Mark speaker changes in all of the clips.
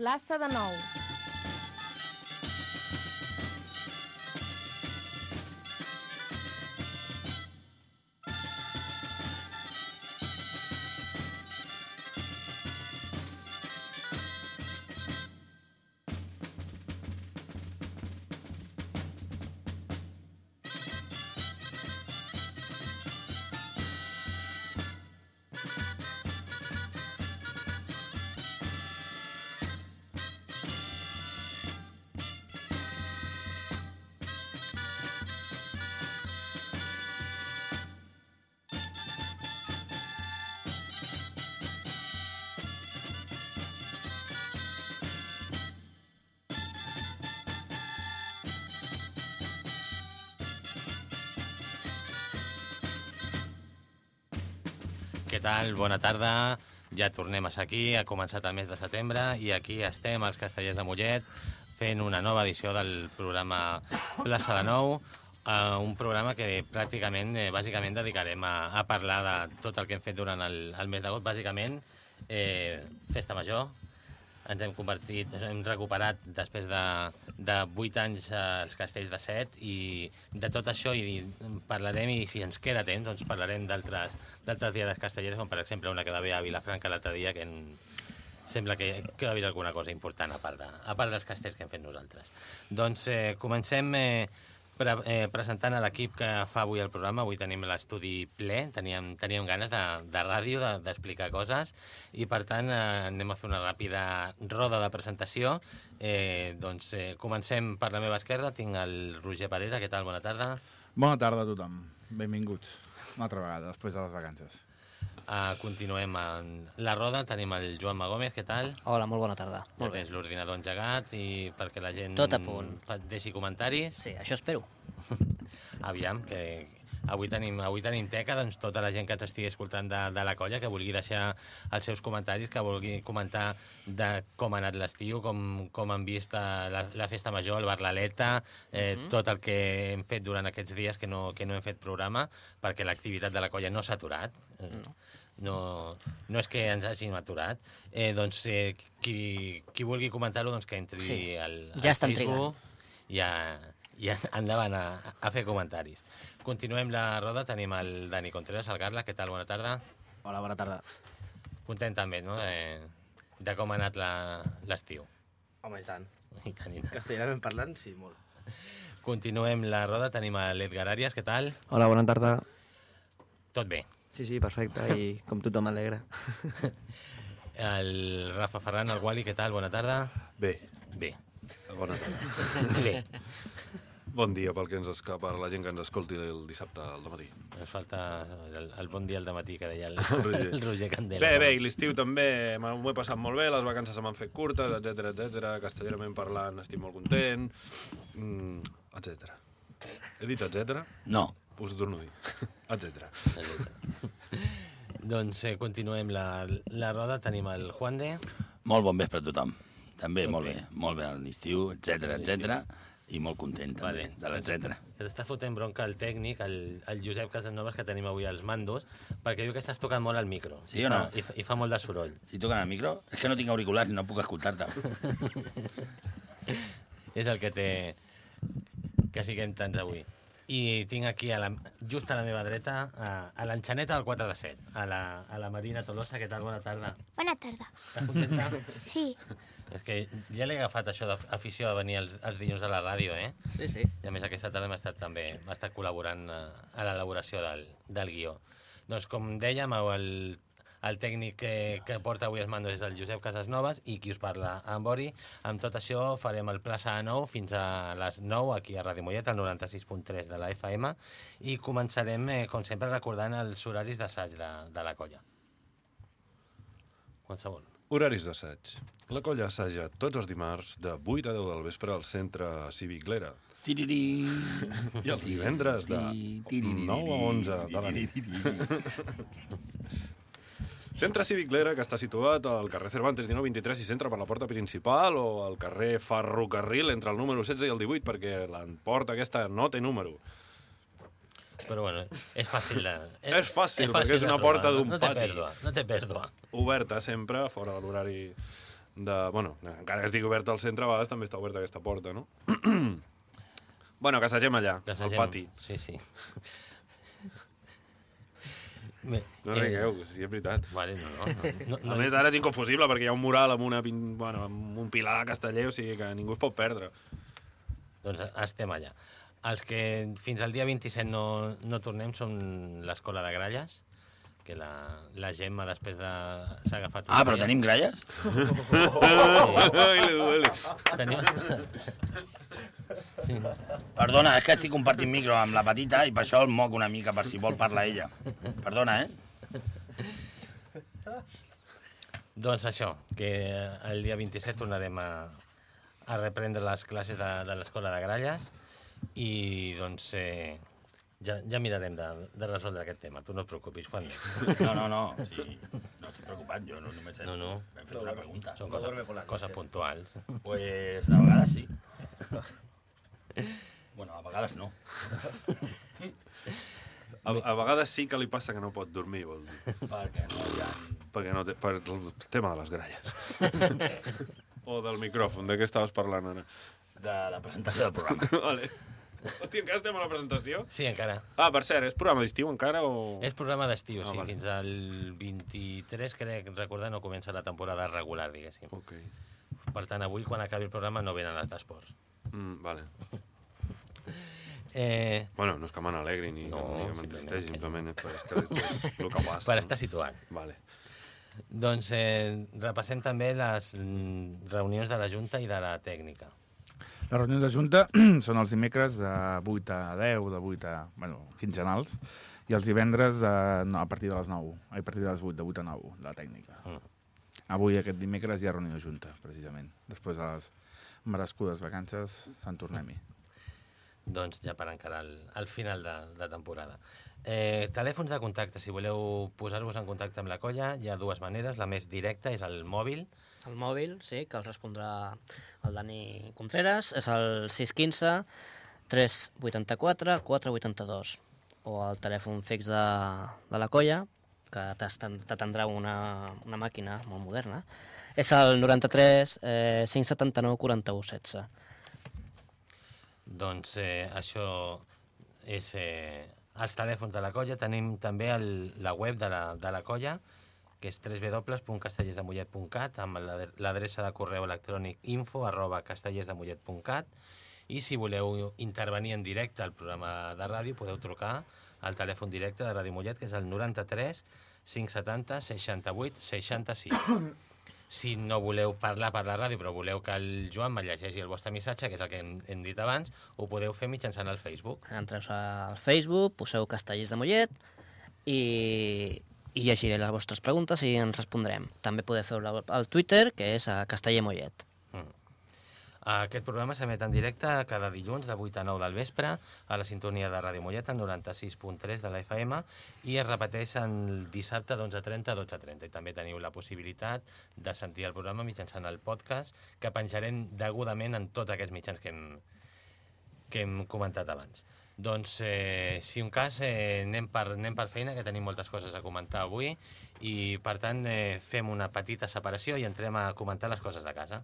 Speaker 1: Plaça de Nou.
Speaker 2: Què tal? Bona tarda. Ja tornem a ser aquí, ha començat el mes de setembre i aquí estem, els castellers de Mollet, fent una nova edició del programa Plaça de Nou, eh, un programa que pràcticament, eh, bàsicament, dedicarem a, a parlar de tot el que hem fet durant el, el mes d'agost. Bàsicament, eh, festa major, ens hem convertit, hem recuperat després de, de 8 anys eh, els castells de 7 i de tot això i parlarem i si ens queda temps doncs parlarem d'altres d'altres diades castelleres com per exemple una que va haver a Vilafranca l'altre dia que en, sembla que, que va haver alguna cosa important a part, de, a part dels castells que hem fet nosaltres. Doncs eh, comencem eh, pre, eh, presentant a l'equip que fa avui el programa. Avui tenim l'estudi ple, teníem, teníem ganes de, de ràdio, de- d'explicar de, coses, i per tant eh, anem a fer una ràpida roda de presentació. Eh, doncs eh, comencem per la meva esquerra, tinc el Roger Parera, què tal? Bona tarda.
Speaker 3: Bona tarda a tothom. Benvinguts. Una altra vegada, després de les vacances.
Speaker 2: Uh, continuem en la roda, tenim el Joan Magómez, què tal?
Speaker 4: Hola, molt bona tarda.
Speaker 2: Ja
Speaker 4: Molt bé.
Speaker 2: tens l'ordinador engegat i perquè la gent
Speaker 4: Tot a punt.
Speaker 2: fa, deixi comentaris.
Speaker 4: Sí, això espero.
Speaker 2: Aviam, que avui tenim, avui tenim teca, doncs tota la gent que ens estigui escoltant de, de la colla, que vulgui deixar els seus comentaris, que vulgui comentar de com ha anat l'estiu, com, com han vist eh, la, la festa major, el bar L'Aleta, eh,
Speaker 4: Mhm.
Speaker 2: tot el que hem fet durant aquests dies que no, que no hem fet programa, perquè l'activitat de la colla no s'ha aturat. Eh, no, no és que ens hàgim aturat. Eh, doncs eh, qui, qui vulgui comentar-ho, doncs que entri
Speaker 4: Sí,
Speaker 2: al,
Speaker 4: ja
Speaker 2: al
Speaker 4: estan
Speaker 2: Facebook i, a, i a, endavant a, a fer comentaris. Continuem la roda, tenim el Dani Contreras, el Carla, què tal? Bona tarda.
Speaker 5: Hola, bona tarda.
Speaker 2: Content també, no?, de, de com ha anat la- l'estiu.
Speaker 5: Home, i tant.
Speaker 2: I tant, i tant.
Speaker 5: Castellanament parlant, sí, molt.
Speaker 2: Continuem la roda, tenim a l'Edgar Arias, què tal?
Speaker 6: Hola, bona tarda.
Speaker 2: Tot bé.
Speaker 6: Sí, sí, perfecte, i com tothom alegra.
Speaker 2: El Rafa Ferran, el Wally, què tal? Bona tarda.
Speaker 7: Bé,
Speaker 2: Bé.
Speaker 7: bona tarda.
Speaker 2: Bé.
Speaker 7: Bon dia pel que ens escapa, per la gent que ens escolti el dissabte al matí.
Speaker 2: Ens falta el, el bon dia al matí que deia el,
Speaker 7: Roger.
Speaker 2: el Roger Candela.
Speaker 7: Bé, bé, i l'estiu també m'ho he passat molt bé, les vacances se m'han fet curtes, etc etc. castellerament parlant estic molt content, mm, etc. He dit etc?
Speaker 8: No.
Speaker 7: Us ho torno a dir. etc.
Speaker 2: Doncs eh, continuem la, la roda, tenim el Juan de...
Speaker 8: Molt bon vespre a tothom. També
Speaker 2: Tot
Speaker 8: molt
Speaker 2: bé.
Speaker 8: bé, molt bé a l'estiu, etc etc i molt content també
Speaker 2: Vale.
Speaker 8: de l'etcètera.
Speaker 2: Que t'està fotent bronca el tècnic, el, el Josep Casanovas, que tenim avui als mandos, perquè diu que estàs tocant molt el micro.
Speaker 8: Sí
Speaker 2: I
Speaker 8: o
Speaker 2: fa,
Speaker 8: no?
Speaker 2: I, fa- I fa molt de soroll.
Speaker 8: Si toquen el micro, és que no tinc auriculars i no puc escoltar-te.
Speaker 2: És el que té... que siguem tants avui. I tinc aquí, a la, just a la meva dreta, a, a l'enxaneta del 4 de 7, a la, a la Marina Tolosa. Què tal? Bona tarda.
Speaker 9: Bona tarda.
Speaker 2: Estàs contenta?
Speaker 9: Sí,
Speaker 2: És que ja l'he agafat això d'afició a venir els, els dilluns a la ràdio, eh?
Speaker 4: Sí, sí.
Speaker 2: I a més aquesta tarda m'ha estat també m'ha estat col·laborant a, a l'elaboració del, del guió. Doncs com dèiem, el, el tècnic que, que porta avui els mandos és el Josep Casasnovas i qui us parla, en Bori. Amb tot això farem el plaça a 9 fins a les 9 aquí a Ràdio Mollet, al 96.3 de la FM i començarem, eh, com sempre, recordant els horaris d'assaig de, de la colla. Qualsevol.
Speaker 7: Horaris d'assaig. La colla assaja tots els dimarts de 8 a 10 del vespre al centre cívic Lera.
Speaker 8: Tiriri.
Speaker 7: I els divendres de
Speaker 8: Tiriri.
Speaker 7: 9 a 11 de la nit. Centre Cívic Lera, que està situat al carrer Cervantes 1923 i centre per la porta principal o al carrer Ferrocarril entre el número 16 i el 18, perquè la porta aquesta no té número.
Speaker 2: Però bueno, és fàcil de...
Speaker 7: És fàcil, perquè és una porta
Speaker 2: no-
Speaker 7: d'un
Speaker 2: no té
Speaker 7: pati.
Speaker 2: Pèrdua, no té pèrdua.
Speaker 7: Oberta sempre, fora de l'horari de... Bueno, encara que estigui oberta al centre, a vegades també està oberta aquesta porta, no? bueno, que assagem allà,
Speaker 2: Que
Speaker 7: al pati.
Speaker 2: Sí, sí. Bé,
Speaker 7: No rigueu, que sí, és veritat.
Speaker 2: Vale, no, no. no, no,
Speaker 7: A més, ara és inconfusible perquè hi ha un mural amb, una, bueno, amb un pilar de casteller, o sigui que ningú es pot perdre.
Speaker 2: Doncs estem allà. Els que fins al dia 27 no, no tornem són l'escola de Gralles, que la, la Gemma després de... s'ha agafat...
Speaker 8: Ah, però tenim gralles?
Speaker 2: Tenim...
Speaker 8: Perdona, és que estic compartint micro amb la petita i per això el moc una mica per si vol parlar ella. Perdona, eh?
Speaker 2: Doncs això, que el dia 27 tornarem a, a reprendre les classes de, de l'escola de Gralles i doncs eh, ja, ja mirarem de, de resoldre aquest tema. Tu no et preocupis, Juan.
Speaker 8: No, no, no. Sí, no estic preocupat, jo no només he,
Speaker 2: No, no.
Speaker 8: he fet una pregunta.
Speaker 2: Són
Speaker 5: No
Speaker 2: coses, coses puntuals.
Speaker 8: Pues a vegades sí. Bueno, a vegades no.
Speaker 7: A, a vegades sí que li passa que no pot dormir, vol dir.
Speaker 8: Perquè no hi ha...
Speaker 7: Perquè no té, per el tema de les gralles. o del micròfon, de què estaves parlant ara?
Speaker 8: De la presentació del programa.
Speaker 7: vale. Hòstia, encara estem a la presentació?
Speaker 2: Sí, encara.
Speaker 7: Ah, per cert, és programa d'estiu encara o...?
Speaker 2: És programa d'estiu,
Speaker 7: Ah,
Speaker 2: sí.
Speaker 7: vale.
Speaker 2: Fins al 23, crec, recordar, no comença la temporada regular, diguéssim.
Speaker 7: Ok.
Speaker 2: Per tant, avui, quan acabi el programa, no venen els d'esports.
Speaker 7: Mm, vale.
Speaker 2: Eh,
Speaker 7: Bueno, no és que me n'alegri ni,
Speaker 2: No,
Speaker 7: ni que
Speaker 2: simplement
Speaker 7: m'entristeix,
Speaker 2: que-
Speaker 7: simplement és, és, és el que passa.
Speaker 2: per estar situat.
Speaker 7: Vale.
Speaker 2: Doncs eh, repassem també les mm, reunions de la Junta i de la tècnica.
Speaker 3: Les reunions de Junta són els dimecres de 8 a 10, de 8 a... Bueno, quinzenals, i els divendres de, no, a partir de les 9, a partir de les 8, de 8 a 9, de la tècnica.
Speaker 2: Mm.
Speaker 3: Avui, aquest dimecres, hi ha reunió de Junta, precisament. Després de les merescudes vacances, se'n tornem-hi.
Speaker 2: Doncs ja per encarar el, el final de, de temporada. Eh, telèfons de contacte, si voleu posar-vos en contacte amb la colla, hi ha dues maneres. La més directa és el mòbil,
Speaker 1: El mòbil, sí, que el respondrà el Dani Contreras, és el 615 384 482 o el telèfon fix de, de la colla, que t'atendrà una, una màquina molt moderna, és el 93 eh, 579 41 16.
Speaker 2: Doncs eh, això és eh, els telèfons de la colla. Tenim també el, la web de la, de la colla, que és www.castellersdemollet.cat amb l'adre- l'adreça de correu electrònic info arroba castellersdemollet.cat i si voleu intervenir en directe al programa de ràdio podeu trucar al telèfon directe de Ràdio Mollet, que és el 93 570 68 66. Si no voleu parlar per la ràdio, però voleu que el Joan me llegeixi el vostre missatge, que és el que hem, hem dit abans, ho podeu fer mitjançant el Facebook.
Speaker 1: Entreu al Facebook, poseu Castellers de Mollet i, i llegiré les vostres preguntes i ens respondrem. També podeu fer-ho al Twitter, que és a Casteller Mollet.
Speaker 2: Aquest programa s'emet en directe cada dilluns de 8 a 9 del vespre a la sintonia de Ràdio Mollet, al 96.3 de la FM, i es repeteix el dissabte d'11.30 a 12.30. I també teniu la possibilitat de sentir el programa mitjançant el podcast, que penjarem degudament en tots aquests mitjans que hem, que hem comentat abans. Doncs, eh, si un cas, eh, anem, per, anem per feina, que tenim moltes coses a comentar avui, i, per tant, eh, fem una petita separació i entrem a comentar les coses de casa.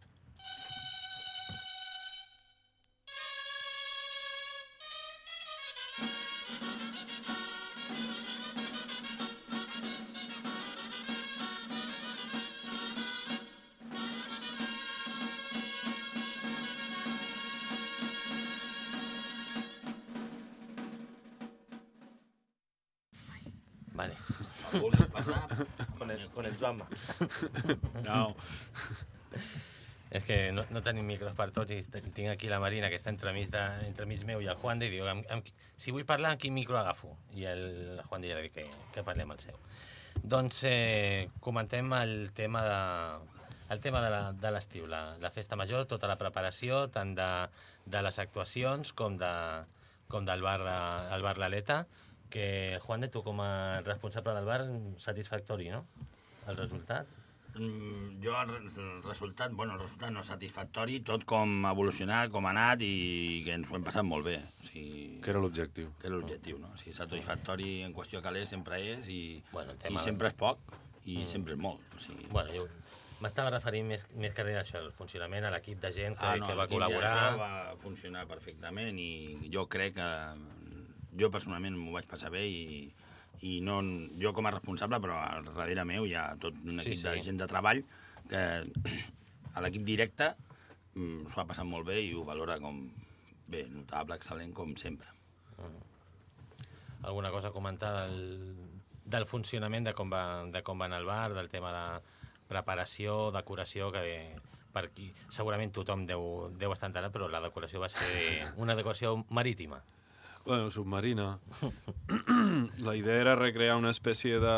Speaker 2: Vale.
Speaker 5: Con el, con el Joanma.
Speaker 7: No.
Speaker 2: És que no, no tenim micros per tots i tinc aquí la Marina, que està entremig, de, entremig meu i el Juan i diu, amb, amb, si vull parlar, amb quin micro agafo? I el Juan ja diu que, que parlem al seu. Doncs eh, comentem el tema de, el tema de la- de l'estiu, la, la festa major, tota la preparació, tant de, de les actuacions com, de, com del bar, el bar L'Aleta, que, Juan, tu com a responsable del bar, satisfactori, no? El resultat?
Speaker 8: Mm, Jo, el re- el resultat, bueno, el resultat no satisfactori, tot com ha evolucionat, com ha anat i que ens ho hem passat molt bé. O sigui,
Speaker 7: Que era l'objectiu.
Speaker 8: que era l'objectiu, no? O sigui, satisfactori en qüestió calés sempre és i,
Speaker 2: Bueno, el
Speaker 8: i
Speaker 2: tema-
Speaker 8: sempre és poc i sempre és molt. O sigui,
Speaker 2: Bueno, jo, M'estava referint més, més que res a això, el funcionament, a l'equip de gent que,
Speaker 8: Ah, no,
Speaker 2: que va col·laborar.
Speaker 8: va funcionar perfectament i jo crec que jo personalment m'ho vaig passar bé i, i no, jo com a responsable, però al darrere meu hi ha tot un equip sí, de
Speaker 2: sí.
Speaker 8: gent de treball que a l'equip directe mm, s'ho ha passat molt bé i ho valora com bé, notable, excel·lent, com sempre.
Speaker 2: Alguna cosa a comentar del, del funcionament, de com, va, de com va anar el bar, del tema de preparació, decoració, que per aquí segurament tothom deu, deu estar enterat, però la decoració va ser una decoració marítima.
Speaker 7: Bueno, submarina. la idea era recrear una espècie de...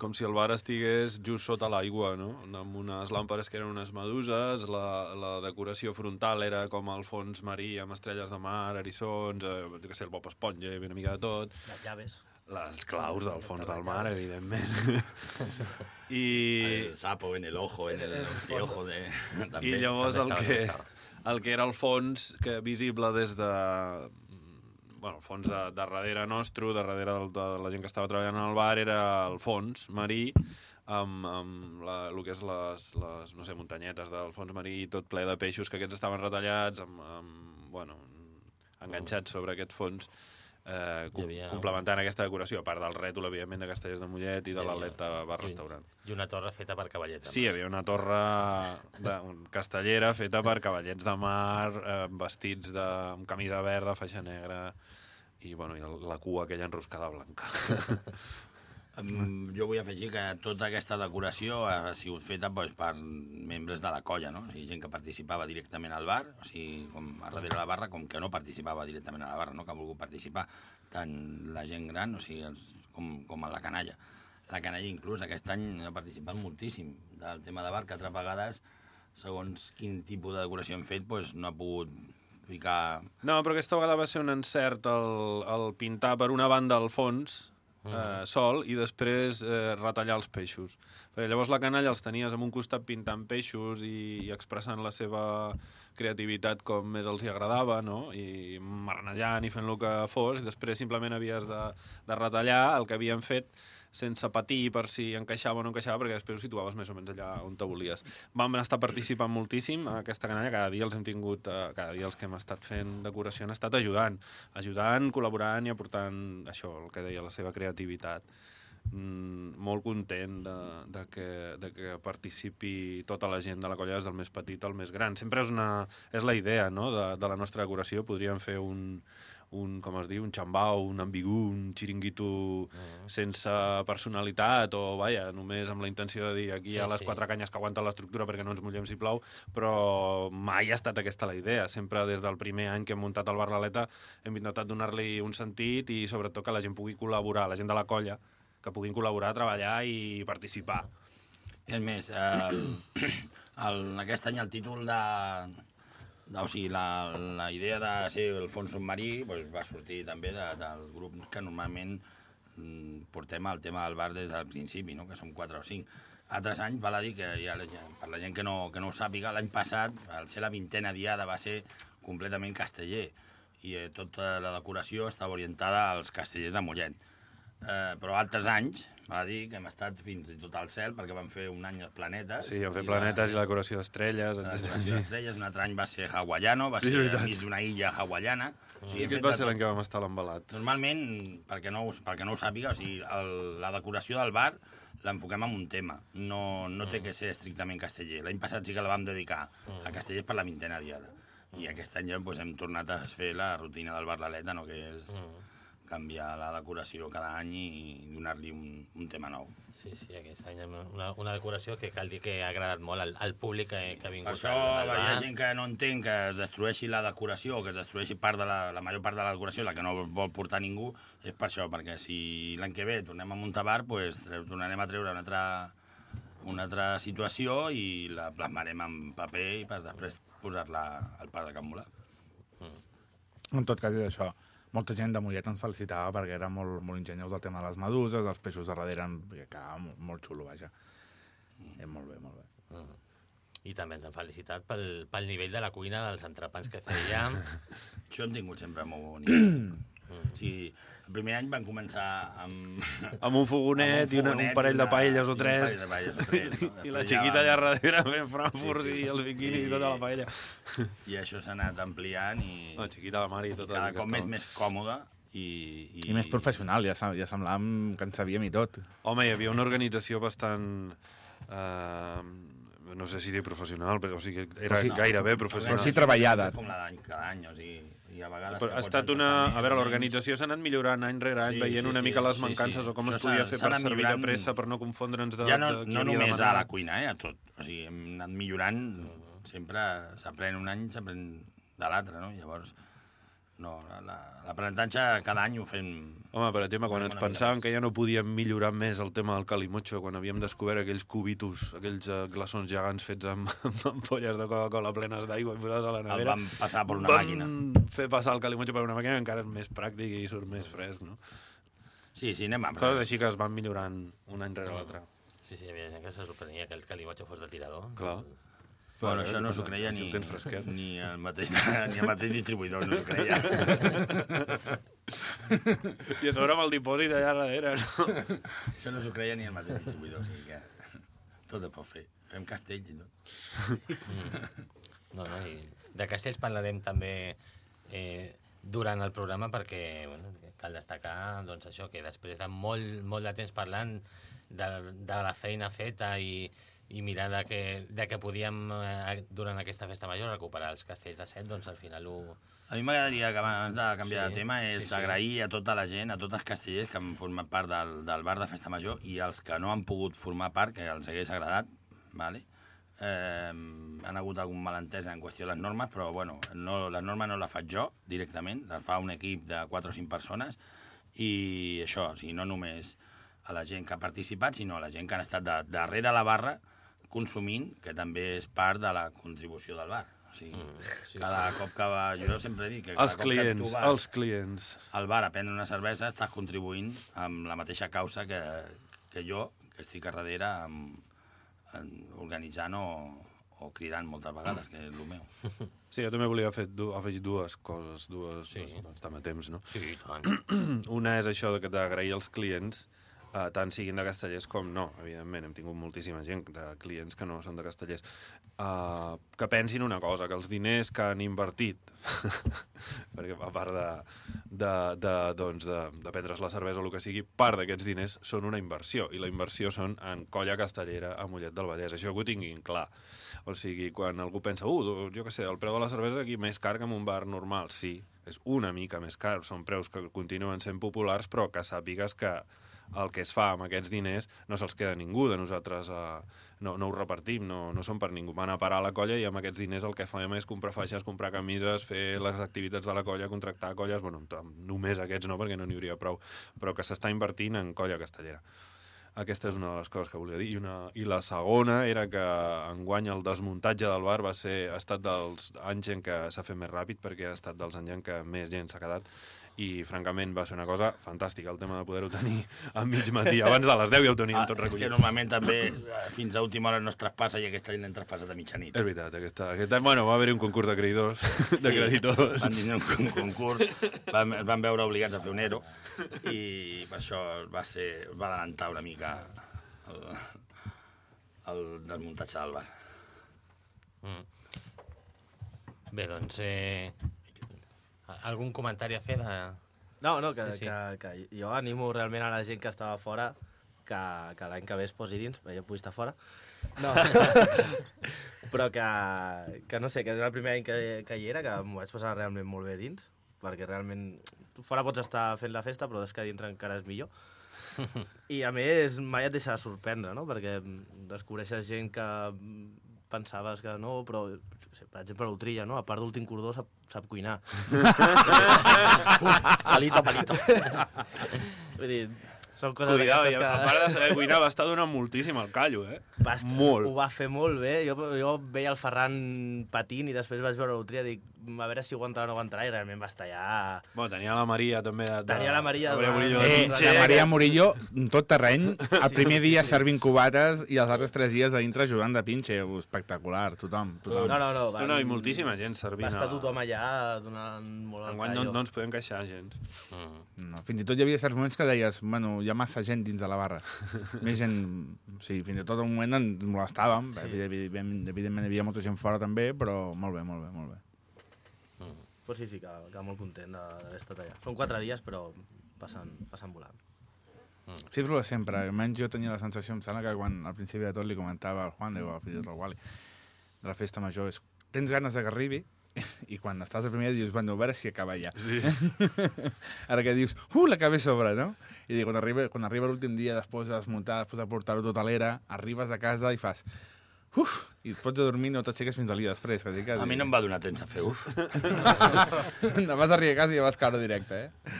Speaker 7: com si el bar estigués just sota l'aigua, no? Amb unes làmperes que eren unes meduses, la, la decoració frontal era com el fons marí amb estrelles de mar, erissons, eh, jo què sé, el Bob Esponja, una mica de tot.
Speaker 5: Les llaves.
Speaker 7: Les claus del fons del mar, evidentment. I,
Speaker 8: El sapo en el ojo, en el piojo de... També.
Speaker 7: I llavors el que, el que era el fons que visible des de bueno, el fons de, de darrere nostre, de darrere del, de la gent que estava treballant al bar, era el fons marí, amb, amb la, el que és les, les, no sé, muntanyetes del fons marí, tot ple de peixos, que aquests estaven retallats, amb, amb bueno, enganxats sobre aquest fons, eh, com,
Speaker 2: havia-
Speaker 7: complementant aquesta decoració, a part del rètol, evidentment, de Castellers de Mollet i de
Speaker 2: Hi havia-
Speaker 7: l'Atleta Bar-Restaurant.
Speaker 2: I una torre feta per cavallets.
Speaker 7: Sí, hi havia una torre de, un castellera feta per cavallets de mar, eh, vestits de, amb camisa verda, faixa negra, i, bueno, i la cua aquella enroscada blanca.
Speaker 8: Jo vull afegir que tota aquesta decoració ha sigut feta doncs, per membres de la colla, no? O sigui, gent que participava directament al bar, o sigui, com a darrere la barra, com que no participava directament a la barra, no? que ha volgut participar tant la gent gran, o sigui, els, com, com a la canalla. La canalla inclús aquest any ha participat moltíssim del tema de bar, que altres vegades, segons quin tipus de decoració hem fet, doncs, no ha pogut ficar...
Speaker 7: No, però aquesta vegada va ser un encert el, el pintar per una banda al fons, eh, sol, i després eh, retallar els peixos. Perquè llavors la canalla els tenies en un costat pintant peixos i, i expressant la seva creativitat com més els hi agradava, no? I marnejant i fent el que fos, i després simplement havies de, de retallar el que havien fet sense patir per si encaixava o no encaixava, perquè després ho situaves més o menys allà on te volies. Vam estar participant moltíssim a aquesta canalla, cada dia els hem tingut, eh, cada dia els que hem estat fent decoració han estat ajudant, ajudant, col·laborant i aportant això, el que deia, la seva creativitat. Mm, molt content de, de, que, de que participi tota la gent de la colla des del més petit al més gran. Sempre és, una, és la idea no? de, de la nostra decoració. Podríem fer un, un, com es diu, un xambau, un ambigú, un xiringuito
Speaker 2: Mm.
Speaker 7: sense personalitat o, vaja, només amb la intenció de dir aquí hi ha
Speaker 2: Sí,
Speaker 7: les
Speaker 2: sí.
Speaker 7: quatre canyes que aguanten l'estructura perquè no ens mullem si plou, però mai ha estat aquesta la idea. Sempre des del primer any que hem muntat el Bar L'Aleta hem intentat donar-li un sentit i sobretot que la gent pugui col·laborar, la gent de la colla, que puguin col·laborar, treballar i participar.
Speaker 8: És més, eh, el, aquest any el títol de o sigui, la, la idea de ser el fons submarí doncs, va sortir també de, del grup que normalment mm, portem el tema del bar des del principi, no? que som 4 o 5. Altres anys, val a dir que ja, per la gent que no, que no ho sàpiga, l'any passat, al ser la vintena diada, va ser completament casteller i eh, tota la decoració estava orientada als castellers de Mollet. Eh, però altres anys, val a dir que hem estat fins i tot al cel, perquè vam fer un any planetes.
Speaker 7: Sí, hem fet
Speaker 8: i va
Speaker 7: planetes i la decoració d'estrelles,
Speaker 8: la decoració d'estrelles, un altre any va ser hawaiano, va
Speaker 7: Sí,
Speaker 8: ser enmig d'una illa hawaiana. O
Speaker 7: I
Speaker 8: hem
Speaker 7: aquest va ser l'any que vam estar a l'embalat.
Speaker 8: Normalment, perquè no, perquè no ho sàpiga, o sigui, el, la decoració del bar l'enfoquem en un tema. No, no té que ser estrictament casteller. L'any passat sí que la vam dedicar a castellers per la vintena diada. I aquest any ja doncs, hem tornat a fer la rutina del bar L'Aleta, no? que és canviar la decoració cada any i donar-li un, un tema nou.
Speaker 2: Sí, sí, aquest any una, una decoració que cal dir que ha agradat molt al, al públic que, que ha
Speaker 8: Per
Speaker 2: vingut
Speaker 8: això
Speaker 2: al, al
Speaker 8: hi ha gent que no entén que es destrueixi la decoració, o que es destrueixi part de la, la major part de la decoració, la que no vol portar ningú, és per això, perquè si l'any que ve tornem a muntar bar, pues, tre- tornarem a treure una altra, una altra situació i la plasmarem en paper i per després posar-la al parc de Can Molar.
Speaker 3: En tot cas, és això. Molta gent de Mollet ens felicitava perquè era molt, molt ingeniós del tema de les meduses, dels peixos de darrere, que quedava molt, molt xulo, vaja. Eh, molt bé, molt bé.
Speaker 2: I també ens han felicitat pel, pel nivell de la cuina dels entrepans que fèiem.
Speaker 8: Això hem tingut sempre molt bonic. O sigui, el primer any van començar amb...
Speaker 7: Amb un fogonet,
Speaker 8: amb
Speaker 7: i una, un
Speaker 8: fogonet
Speaker 7: parell de paelles o
Speaker 8: i un
Speaker 7: tres.
Speaker 8: de paelles o tres, no?
Speaker 7: I la xiquita
Speaker 8: ja
Speaker 7: allà darrere fent frankfurts
Speaker 8: Sí, sí.
Speaker 7: i els biquinis
Speaker 8: I-
Speaker 7: i tota la paella.
Speaker 8: I això s'ha anat ampliant i
Speaker 7: La xiquita, la Mari i tota
Speaker 8: cada cop més, més còmode i, i,
Speaker 3: I més professional, ja, ja semblàvem que en sabíem i tot.
Speaker 7: Home, hi havia una organització bastant... Eh, no sé si dir professional, però o sigui, era
Speaker 3: Però sí-
Speaker 7: gairebé
Speaker 3: Però
Speaker 7: professional.
Speaker 3: sí treballada.
Speaker 8: Com la d'any cada any, o sigui, i a vegades...
Speaker 7: Però ha estat una... A veure, l'organització s'ha anat millorant any rere any,
Speaker 8: Sí,
Speaker 7: veient
Speaker 8: sí,
Speaker 7: una
Speaker 8: sí,
Speaker 7: mica les
Speaker 8: sí,
Speaker 7: mancances
Speaker 8: sí.
Speaker 7: o com
Speaker 8: Això
Speaker 7: es podia fer per servir de
Speaker 8: millorant-
Speaker 7: pressa, per no confondre'ns de,
Speaker 8: Ja no,
Speaker 7: de
Speaker 8: no només
Speaker 7: demanat.
Speaker 8: a la cuina, eh, a tot. O sigui, hem anat millorant, sempre s'aprèn un any, s'aprèn de l'altre, no? Llavors, no, la- la- l'aprenentatge cada any ho fem...
Speaker 7: Home, per exemple, quan ens pensàvem que ja no podíem millorar més el tema del calimocho, quan havíem descobert aquells cubitos, aquells eh, glaçons gegants fets amb, amb ampolles de Coca-Cola plenes d'aigua i posades a la
Speaker 8: El
Speaker 7: nevera,
Speaker 8: vam passar per una
Speaker 7: vam
Speaker 8: màquina.
Speaker 7: fer passar el calimocho per una màquina encara és més pràctic i surt més fresc, no?
Speaker 8: Sí, sí, anem a...
Speaker 7: Coses així que es van millorant un any rere l'altre.
Speaker 2: Sí, sí, hi havia gent que se sorprenia que el calimocho fos de tirador.
Speaker 7: Clar.
Speaker 8: Bueno,
Speaker 7: Però,
Speaker 8: això no s'ho creia
Speaker 7: si
Speaker 8: ni,
Speaker 7: el
Speaker 8: ni, el mateix, ni el mateix distribuïdor, no s'ho creia.
Speaker 7: I a sobre amb el dipòsit allà darrere, no?
Speaker 8: això no s'ho creia ni el mateix distribuïdor, o sigui que tot es pot fer. Fem castells i tot.
Speaker 2: No, no, i de castells parlarem també eh, durant el programa perquè bueno, cal destacar doncs, això que després de molt, molt de temps parlant de, de la feina feta i, i mirar de que, de que podíem eh, durant aquesta festa major recuperar els castells de set, doncs al final ho...
Speaker 8: A mi m'agradaria, que abans de canviar
Speaker 2: Sí,
Speaker 8: de tema, és
Speaker 2: sí, sí.
Speaker 8: agrair a tota la gent, a tots els castellers que han format part del, del bar de Festa Major i els que no han pogut formar part, que els hagués agradat, vale? eh, han hagut algun malentès en qüestió de les normes, però bueno, no, les normes no les faig jo directament, les fa un equip de 4 o 5 persones i això, o sigui, no només a la gent que ha participat, sinó a la gent que han estat de, darrere la barra consumint, que també és part de la contribució del bar. O sigui, mm, sí, cada sí. cop que va... Jo sempre dic que cada
Speaker 7: Els
Speaker 8: cop que
Speaker 7: clients,
Speaker 8: tu vas
Speaker 7: els clients.
Speaker 8: al bar a prendre una cervesa estàs contribuint amb la mateixa causa que, que jo, que estic a darrere amb, en, organitzant o, o cridant moltes vegades, que és el meu.
Speaker 7: Sí, jo també volia fer du afegir dues coses, dues,
Speaker 2: Sí.
Speaker 7: doncs, també temps, no?
Speaker 2: Sí, tant.
Speaker 7: Una és això de que d'agrair als clients, eh, tant siguin de castellers com no, evidentment. Hem tingut moltíssima gent de clients que no són de castellers. Uh, que pensin una cosa, que els diners que han invertit, perquè a part de, de, de, doncs de, de prendre's la cervesa o el que sigui, part d'aquests diners són una inversió, i la inversió són en colla castellera a Mollet del Vallès. Això que ho tinguin clar. O sigui, quan algú pensa, uh, jo què sé, el preu de la cervesa aquí més car que en un bar normal. Sí, és una mica més car, són preus que continuen sent populars, però que sàpigues que el que es fa amb aquests diners no se'ls queda ningú de nosaltres, eh, no, no ho repartim, no, no són per ningú. Van a parar a la colla i amb aquests diners el que fem és comprar faixes, comprar camises, fer les activitats de la colla, contractar colles, bueno, només aquests no, perquè no n'hi hauria prou, però que s'està invertint en colla castellera. Aquesta és una de les coses que volia dir. I, una, I la segona era que enguany el desmuntatge del bar va ser, ha estat dels anys en què s'ha fet més ràpid perquè ha estat dels anys en què més gent s'ha quedat i francament va ser una cosa fantàstica el tema de poder-ho tenir a mig matí abans de les 10 ja ho teníem tot
Speaker 8: és que
Speaker 7: recollit
Speaker 8: normalment també eh, fins a última hora no es traspassa i aquesta gent l'hem traspassat a mitjanit.
Speaker 7: és veritat, aquesta, aquesta, bueno, va haver-hi un concurs de creditors, de creditors.
Speaker 8: Van tindre un con- concurs, van, es van veure obligats a fer un ERO i per això va ser, va adelantar una mica el, el desmuntatge del bar.
Speaker 2: Bé, doncs, eh, algun comentari a fer de...
Speaker 4: No, no, que,
Speaker 2: Sí, sí.
Speaker 4: Que, que jo animo realment a la gent que estava fora que, que l'any que ve es posi dins, perquè jo vull estar fora. No. Però que, que no sé, que és el primer any que, que hi era, que m'ho vaig passar realment molt bé dins, perquè realment tu fora pots estar fent la festa, però des que dintre encara és millor. I a més, mai et deixa de sorprendre, no? Perquè descobreixes gent que pensaves que no, però, per exemple, l'Utrilla, no? A part d'últim cordó, sap, sap cuinar.
Speaker 8: Palito, palito.
Speaker 4: Vull dir, són coses
Speaker 7: Cuidado,
Speaker 4: d'aquestes
Speaker 7: a part de saber cuinar va estar donant moltíssim al callo, eh?
Speaker 4: Va estar,
Speaker 7: Molt.
Speaker 4: Ho va fer molt bé. Jo, jo veia el Ferran patint i després vaig veure l'Utria i dic, a veure si aguantarà o no aguantarà, i realment va estar ja...
Speaker 7: Bueno, tenia la Maria també. De,
Speaker 4: Tenia la Maria
Speaker 7: de...
Speaker 4: de-
Speaker 3: Eh,
Speaker 7: de
Speaker 3: la
Speaker 7: Pinche.
Speaker 3: Maria Murillo, tot terreny, el
Speaker 4: Sí,
Speaker 3: primer
Speaker 4: sí,
Speaker 3: dia
Speaker 4: sí.
Speaker 3: servint cubates i els altres tres dies a dintre jugant de pinche. Espectacular, tothom. tothom.
Speaker 4: No, no, no.
Speaker 7: No, no, i moltíssima gent
Speaker 4: Va
Speaker 7: servint.
Speaker 4: estar
Speaker 7: a-
Speaker 4: tothom allà donant molt el
Speaker 7: Enguany no, no ens podem queixar gens.
Speaker 2: Mm.
Speaker 3: No, fins i tot hi havia certs moments que deies, bueno, hi ha massa gent dins de la barra. Més gent... O sigui, fins i tot un moment ens molestàvem. Sí. Evidentment, evidentment hi havia molta gent fora també, però molt bé, molt bé, molt bé.
Speaker 4: Pues sí, sí, que, que molt content de- d'haver estat allà. Són quatre dies, però passen, passen volant.
Speaker 3: Sí, és el de sempre. Almenys jo tenia la sensació, em sembla que quan al principi de tot li comentava al Juan, diu, al fill del Wally, de la festa major, és, tens ganes de que arribi, i quan estàs el primer dia dius, bueno, a veure si acaba ja. Sí. Ara que dius, uh, l'acabé sobre, no? I quan arriba, quan arriba l'últim dia, després de desmuntar, després de portar-ho tot a l'era, arribes a casa i fas, uf, i et fots a dormir i no t'aixeques fins al dia després. Quasi, quasi.
Speaker 8: A mi no em va donar temps a fer uf.
Speaker 3: no vas arribar a casa i ja vas caure directe, eh?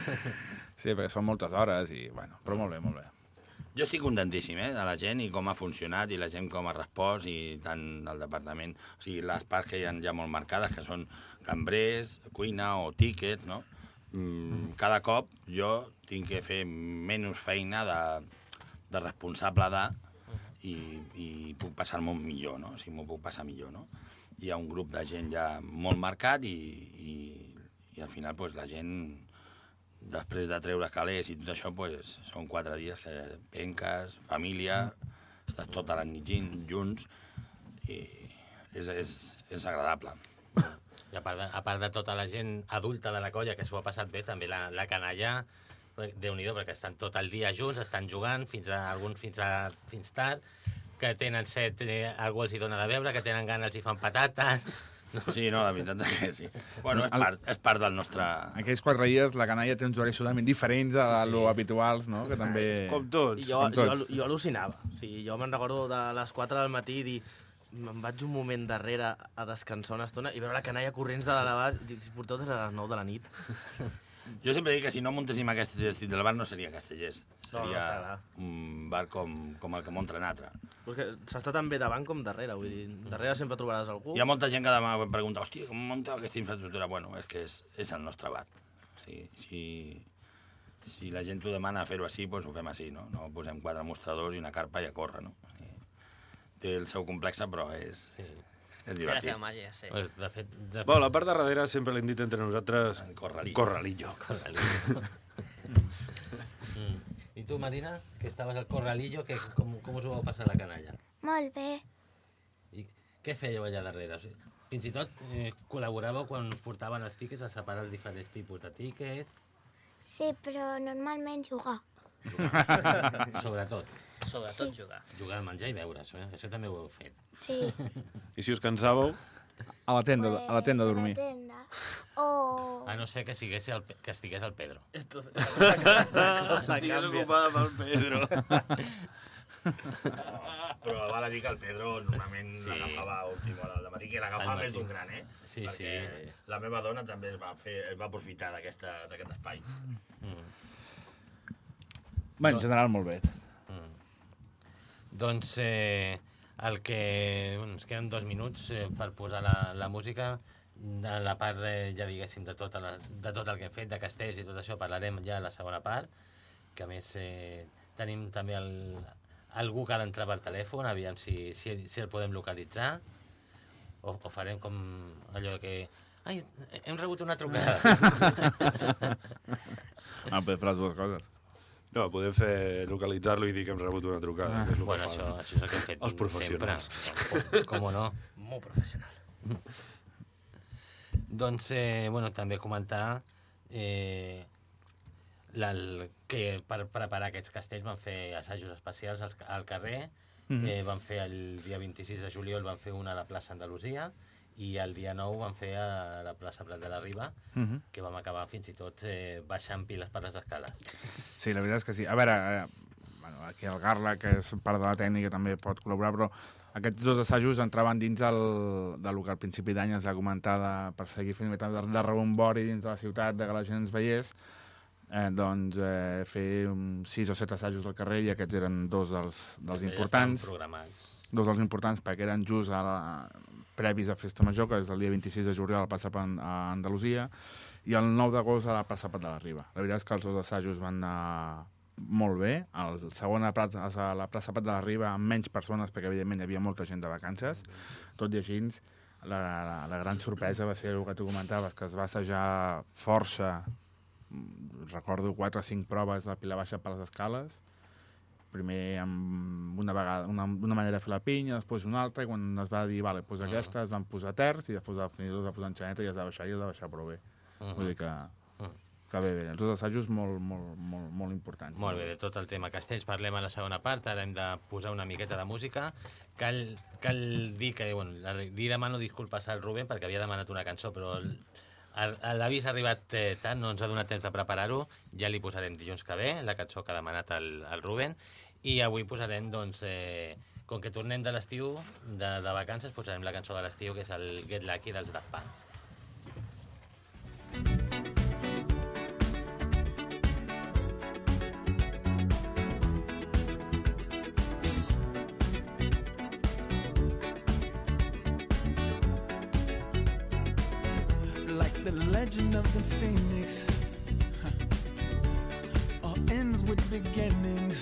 Speaker 3: Sí, perquè són moltes hores i, bueno, però molt bé, molt bé.
Speaker 8: Jo estic contentíssim, eh, de la gent i com ha funcionat i la gent com ha respost i tant el departament, o sigui, les parts que hi ha ja molt marcades, que són cambrers, cuina o tíquets, no? Mm, cada cop jo tinc que fer menys feina de, de responsable de i, i puc passar-m'ho millor, no? O sigui, m'ho puc passar millor, no? Hi ha un grup de gent ja molt marcat i, i, i al final pues, la gent després de treure calés i tot això, pues, són quatre dies que penques, família, estàs tota la nit junts i és, és, és agradable.
Speaker 2: I a part, de, a part de tota la gent adulta de la colla que s'ho ha passat bé, també la, la canalla, déu nhi perquè estan tot el dia junts, estan jugant, fins a, alguns fins, a, fins tard, que tenen set, eh, algú els hi dona de beure, que tenen gana els hi fan patates...
Speaker 8: Sí, no, la veritat és que sí. Bueno, és part, és part del nostre...
Speaker 3: Aquells quatre dies la canalla té uns horaris totalment diferents a lo habituals, no? Que també...
Speaker 7: Com tots.
Speaker 4: I jo,
Speaker 3: Com
Speaker 4: jo,
Speaker 3: tots.
Speaker 4: jo al·lucinava. O sigui, jo me'n recordo de les 4 del matí i dir me'n vaig un moment darrere a descansar una estona i veure la canalla corrents de dalt a baix i dic, si porteu des de les 9 de la nit.
Speaker 8: Jo sempre dic que si no muntéssim aquest estil del bar no seria Castellers.
Speaker 4: No, no,
Speaker 8: Seria
Speaker 4: està clar.
Speaker 8: un bar com, com el que l'altre.
Speaker 4: Però és que s'està tan bé davant com darrere, vull dir, darrere sempre trobaràs algú.
Speaker 8: Hi ha molta gent que demà em pregunta, hòstia, com munta aquesta infraestructura? Bueno, és que és, és el nostre bar. O sigui, si, si la gent t'ho demana fer-ho així, doncs ho fem així, no? No posem quatre mostradors i una carpa i a córrer, no? O sigui, té el seu complexe, però és,
Speaker 2: Sí.
Speaker 8: És
Speaker 1: Té la
Speaker 8: divertit.
Speaker 1: seva màgia, sí.
Speaker 2: Pues, De fet, de
Speaker 7: Bueno, la part de darrere sempre l'hem dit entre nosaltres...
Speaker 8: Corralillo.
Speaker 7: Corralillo.
Speaker 2: Corralillo. mm. I tu, Marina, que estaves al Corralillo, que, com, com us ho vau passar a la canalla?
Speaker 9: Molt bé.
Speaker 2: I què fèieu allà darrere? O sigui, fins i tot eh, col·laboràveu quan us portaven els tíquets a separar els diferents tipus de tíquets,
Speaker 9: Sí, però normalment jugar.
Speaker 2: sobretot.
Speaker 1: Sobretot
Speaker 9: Sí.
Speaker 1: jugar.
Speaker 2: Jugar al menjar i beure, això, eh? això també ho heu fet.
Speaker 9: Sí.
Speaker 7: I si us cansàveu,
Speaker 3: A la tenda, a la tenda a
Speaker 9: Pues,
Speaker 3: dormir.
Speaker 9: A la tenda. O...
Speaker 2: A no ser que, sigués el, que estigués el Pedro.
Speaker 4: Entonces, la cosa
Speaker 7: estigues
Speaker 4: canvia.
Speaker 7: ocupada pel Pedro.
Speaker 8: Però val a dir que el Pedro normalment
Speaker 2: Sí.
Speaker 8: l'agafava a última hora del matí, que
Speaker 2: Al
Speaker 8: l'agafava més d'un gran, eh?
Speaker 2: Sí,
Speaker 8: Perquè
Speaker 2: sí.
Speaker 8: la meva dona també es va, fer, es va aprofitar d'aquesta- d'aquest espai.
Speaker 2: Mm.
Speaker 3: Bé, en general, molt bé.
Speaker 2: Doncs eh, el que... Bueno, ens queden dos minuts eh, per posar la, la música. De la part, de, ja diguéssim, de, tota la, de tot el que hem fet, de castells i tot això, parlarem ja a la segona part, que a més eh, tenim també el, algú que ha d'entrar per telèfon, aviam si, si, si el podem localitzar, o, o farem com allò que... Ai, hem rebut una trucada.
Speaker 3: Ah, podem fer les dues coses.
Speaker 7: No, podem fer localitzar-lo i dir que hem rebut una trucada. que
Speaker 2: bueno, això, això és el que hem fet
Speaker 7: Els professionals.
Speaker 2: sempre. Com, com no?
Speaker 4: Molt professional.
Speaker 2: Doncs, eh, bueno, també comentar eh, el, que per preparar aquests castells van fer assajos especials al, al carrer.
Speaker 3: Mhm.
Speaker 2: eh, van fer el dia 26 de juliol van fer una a la plaça Andalusia i el dia 9 van fer a la plaça Prat de la Riba,
Speaker 3: Mhm.
Speaker 2: que vam acabar fins i tot eh, baixant piles per les escales.
Speaker 3: Sí, la veritat és que sí. A veure, eh, bueno, aquí el Garla, que és part de la tècnica, també pot col·laborar, però aquests dos assajos entraven dins el, del que al principi d'any es va comentar de perseguir fent de, de rebombori dins de la ciutat, de que la gent ens veiés. eh, doncs, eh, fer um, sis o set assajos al carrer i aquests eren dos dels, dels
Speaker 2: Ja
Speaker 3: importants.
Speaker 2: programats.
Speaker 3: dos dels importants perquè eren just a la, previs a Festa Major, que és el dia 26 de juliol a la plaça a Andalusia, i el 9 d'agost a la plaça Pat de la Riba. La veritat és que els dos assajos van anar molt bé. El segon a la plaça, Pat de la Riba amb menys persones, perquè evidentment hi havia molta gent de vacances. Tot i així, la, la, la gran sorpresa va ser el que tu comentaves, que es va assajar força, recordo 4 o 5 proves de pila baixa per les escales, primer amb una, vegada, una, una manera de fer la pinya, després una altra, i quan es va dir, vale, doncs aquesta, es van posar terç, i després al final es va posar en xaneta i es va baixar, i es va baixar prou bé.
Speaker 2: Uh -huh.
Speaker 3: Vull dir que, que bé, bé, els dos assajos molt, molt, molt, molt importants.
Speaker 2: Molt bé, de tot el tema castells parlem a la segona part, ara hem de posar una miqueta de música. Cal, cal dir que, bueno, li demano disculpes al Rubén perquè havia demanat una cançó, però el- l'avís ha arribat eh, tant, no ens ha donat temps de preparar-ho, ja li posarem dilluns que ve, la cançó que ha demanat el, el Rubén, i avui posarem, doncs, eh, com que tornem de l'estiu, de, de vacances, posarem la cançó de l'estiu, que és el Get Lucky dels Daft Punk.
Speaker 10: like the legend of the phoenix. huh, All ends with beginnings.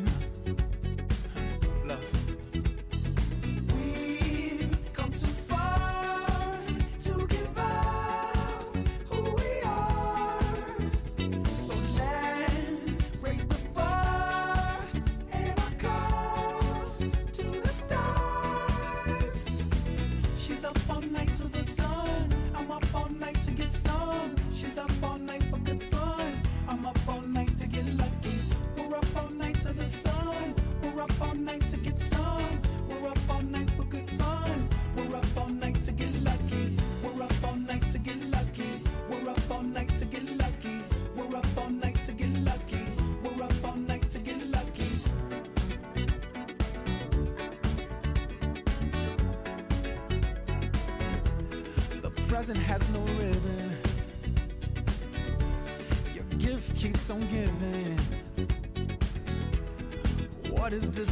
Speaker 10: night together.